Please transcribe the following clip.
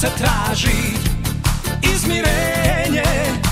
se traži izmirenje.